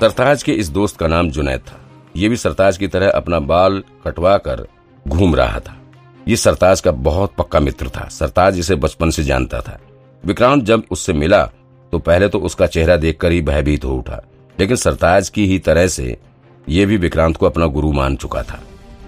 सरताज के इस दोस्त का नाम जुनैद था। ये भी सरताज की तरह अपना बाल कटवा कर घूम रहा था। ये सरताज का बहुत पक्का मित्र था। सरताज इसे बचपन से जानता था। विक्रांत जब उससे मिला तो पहले तो उसका चेहरा देखकर ही भयभीत हो उठा। लेकिन सरताज की ही तरह से ये भी विक्रांत को अपना गुरु मान चुका था।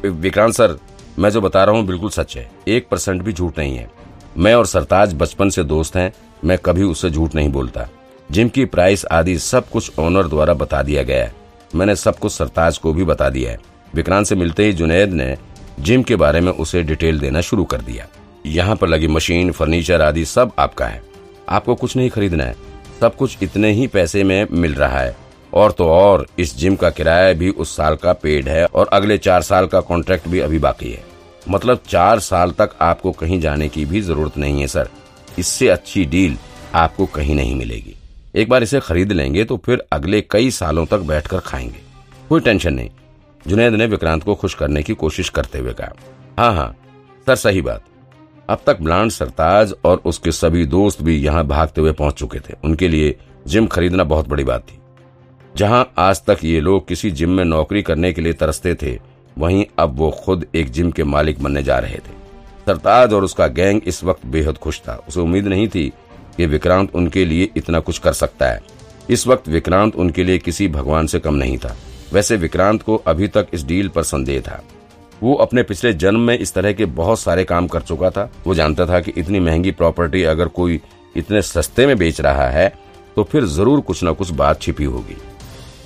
विक्रांत सर, मैं जो बता रहा हूँ बिल्कुल सच है। एक परसेंट भी झूठ नहीं है। मैं और सरताज बचपन से दोस्त हैं। मैं कभी उससे झूठ नहीं बोलता। जिम की प्राइस आदि सब कुछ ओनर द्वारा बता दिया गया है। मैंने सब कुछ सरताज को भी बता दिया है। विक्रांत से मिलते ही जुनेद ने जिम के बारे में उसे डिटेल देना शुरू कर दिया। यहाँ पर लगी मशीन, फर्नीचर आदि सब आपका है। आपको कुछ नहीं खरीदना है। सब कुछ इतने ही पैसे में मिल रहा है। और तो और, इस जिम का किराया भी उस साल का पेड है और अगले चार साल का कॉन्ट्रैक्ट भी अभी बाकी है। मतलब चार साल तक आपको कहीं जाने की भी ज़रूरत नहीं है, सर। इससे अच्छी डील आपको कहीं नहीं मिलेगी। एक बार इसे खरीद लेंगे तो फिर अगले कई सालों तक बैठकर खाएँगे। कोई टेंशन नहीं। जुनेद ने विक्रांत को खुश करने की कोशिश करते हुए कहा हाँ हाँ सर, सही बात। अब तक ब्लांड सरताज और उसके सभी दोस्त भी यहाँ भागते हुए पहुँच चुके थे। उनके लिए जिम खरीदना बहुत बड़ी बात थी। जहाँ आज तक ये लोग किसी जिम में नौकरी करने के लिए तरसते थे, वहीं अब वो खुद एक जिम के मालिक बनने जा रहे थे। सरताज और उसका गैंग इस वक्त बेहद खुश था। उसे उम्मीद नहीं थी कि विक्रांत उनके लिए इतना कुछ कर सकता है। इस वक्त विक्रांत उनके लिए किसी भगवान से कम नहीं था। वैसे विक्रांत को अभी तक इस डील पर संदेह था। वो अपने पिछले जन्म में इस तरह के बहुत सारे काम कर चुका था। वो जानता था कि इतनी महँगी प्रॉपर्टी अगर कोई इतने सस्ते में बेच रहा है तो फिर ज़रूर कुछ न कुछ बात छिपी होगी।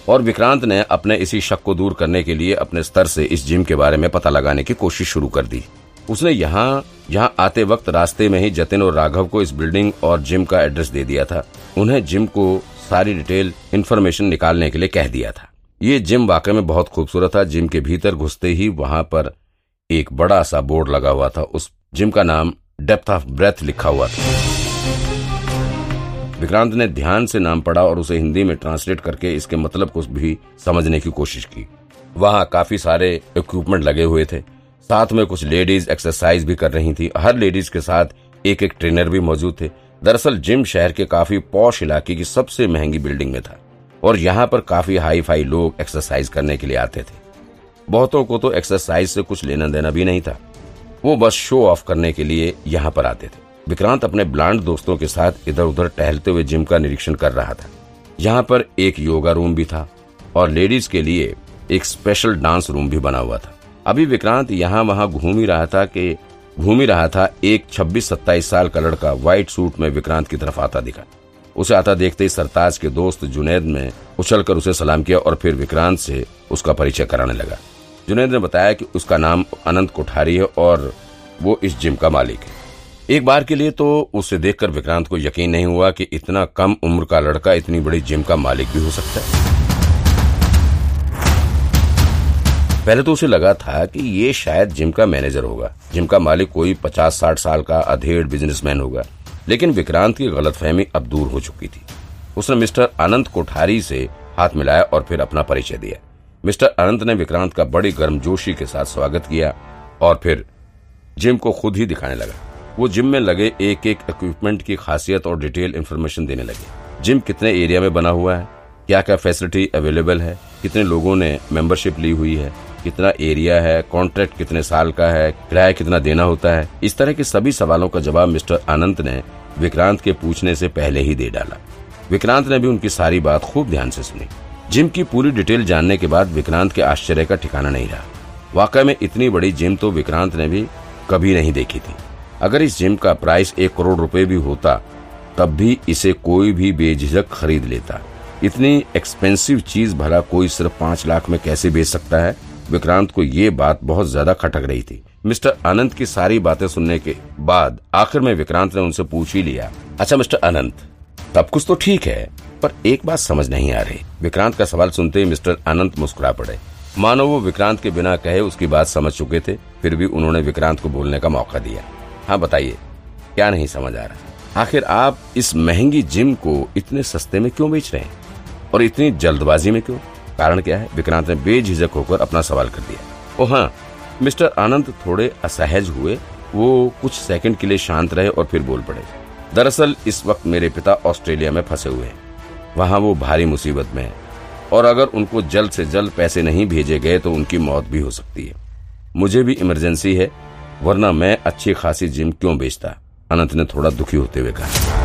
और विक्रांत ने अपने इसी शक को दूर करने के लिए अपने स्तर से इस जिम के बारे में पता लगाने की कोशिश शुरू कर दी। उसने यहाँ यहाँ आते वक्त रास्ते में ही जतिन और राघव को इस बिल्डिंग और जिम का एड्रेस दे दिया था। उन्हें जिम को सारी डिटेल, इन्फॉर्मेशन निकालने के लिए कह दिया था। ये जिम वाकई में बहुत खूबसूरत था। जिम के भीतर घुसते ही वहाँ पर एक बड़ा सा बोर्ड लगा हुआ था। उस जिम का नाम डेप्थ ऑफ़ ब्रेथ लिखा हुआ था। विक्रांत ने ध्यान से नाम पढ़ा और उसे हिंदी में ट्रांसलेट करके इसके मतलब को भी समझने की कोशिश की। वहाँ काफ़ी सारे इक्विपमेंट लगे हुए थे। साथ में कुछ लेडीज़ एक्सरसाइज भी कर रही थी। हर लेडीज़ के साथ एक एक ट्रेनर भी मौजूद थे। दरअसल जिम शहर के काफ़ी पौश इलाके की सबसे महँगी बिल्डिंग में था और यहाँ पर काफ़ी हाई फाई लोग एक्सरसाइज करने के लिए आते थे। बहुतों को तो एक्सरसाइज से कुछ लेना देना भी नहीं था। वो बस शो ऑफ़ करने के लिए यहाँ पर आते थे। विक्रांत अपने ब्लांड दोस्तों के साथ इधर उधर टहलते हुए जिम का निरीक्षण कर रहा था। यहाँ पर एक योगा रूम भी था और लेडीज़ के लिए एक स्पेशल डांस रूम भी बना हुआ था। अभी विक्रांत यहाँ वहाँ घूम ही रहा था कि, घूम ही रहा था एक 26-27 साल का लड़का व्हाइट सूट में विक्रांत की तरफ़ आता दिखा। उसे आता देखते ही सरताज के दोस्त जुनेद ने उछलकर उसे सलाम किया और फिर विक्रांत से उसका परिचय कराने लगा। जुनेद ने बताया कि उसका नाम अनंत कोठारी है और वो इस जिम का मालिक है। एक बार के लिए तो उसे देखकर विक्रांत को यकीन नहीं हुआ कि इतना कम उम्र का लड़का इतनी बड़ी जिम का मालिक भी हो सकता है। पहले तो उसे लगा था कि ये शायद जिम का मैनेजर होगा, जिम का मालिक कोई पचास साठ साल का अधेड़ बिजनेसमैन होगा। लेकिन विक्रांत की गलतफहमी अब दूर हो चुकी थी। उसने मिस्टर अनंत कोठारी से हाथ मिलाया और फिर अपना परिचय दिया। मिस्टर अनंत ने विक्रांत का बड़ी गर्मजोशी के साथ स्वागत किया और फिर जिम को खुद ही दिखाने लगा। वो जिम में लगे एक एक इक्विपमेंट की खासियत और डिटेल इन्फॉर्मेशन देने लगे। जिम कितने एरिया में बना हुआ है? क्या क्या फैसिलिटी अवेलेबल है? कितने लोगों ने मेंबरशिप ली हुई है? कितना एरिया है, कॉन्ट्रैक्ट कितने साल का है, किराया कितना देना होता है, इस तरह के सभी सवालों का जवाब मिस्टर अनंत ने विक्रांत के पूछने से पहले ही दे डाला। विक्रांत ने भी उनकी सारी बात खूब ध्यान से सुनी। जिम की पूरी डिटेल जानने के बाद विक्रांत के आश्चर्य का ठिकाना नहीं रहा। वाकई में इतनी बड़ी जिम तो विक्रांत ने भी कभी नहीं देखी थी। अगर इस जिम का प्राइस एक करोड़ रुपए भी होता, तब भी इसे कोई भी बेझिझक खरीद लेता। इतनी एक्सपेंसिव चीज़ भला कोई सिर्फ़ पाँच लाख में कैसे बेच सकता है? विक्रांत को ये बात बहुत ज़्यादा खटक रही थी। मिस्टर अनंत की सारी बातें सुनने के बाद आखिर में विक्रांत ने उनसे पूछ ही लिया अच्छा मिस्टर अनंत सब कुछ तो ठीक है, पर एक बात समझ नहीं आ रही। विक्रांत का सवाल सुनते ही मिस्टर अनंत मुस्कुरा पड़े। मानो वो विक्रांत के बिना कहे उसकी बात समझ चुके थे, फिर भी उन्होंने विक्रांत को बोलने का मौका दिया। हाँ बताइए, क्या नहीं समझ आ रहा? आखिर आप इस महँगी जिम को इतने सस्ते में क्यों बेच रहे हैं? और इतनी जल्दबाजी में क्यों? कारण क्या है? विक्रांत ने बेझिझक होकर अपना सवाल कर दिया। ओ हाँ मिस्टर आनंद थोड़े असहज हुए। वो कुछ सेकंड के लिए शांत रहे और फिर बोल पड़े। दरअसल, इस वक्त मेरे पिता ऑस्ट्रेलिया में फंसे हुए हैं। वहाँ वो भारी मुसीबत में है। और अगर उनको जल्द से जल्द पैसे नहीं भेजे गए तो उनकी मौत भी हो सकती है। मुझे भी इमरजेंसी है, वरना मैं अच्छी खासी जिम क्यों बेचता? अनंत ने थोड़ा दुखी होते हुए कहा।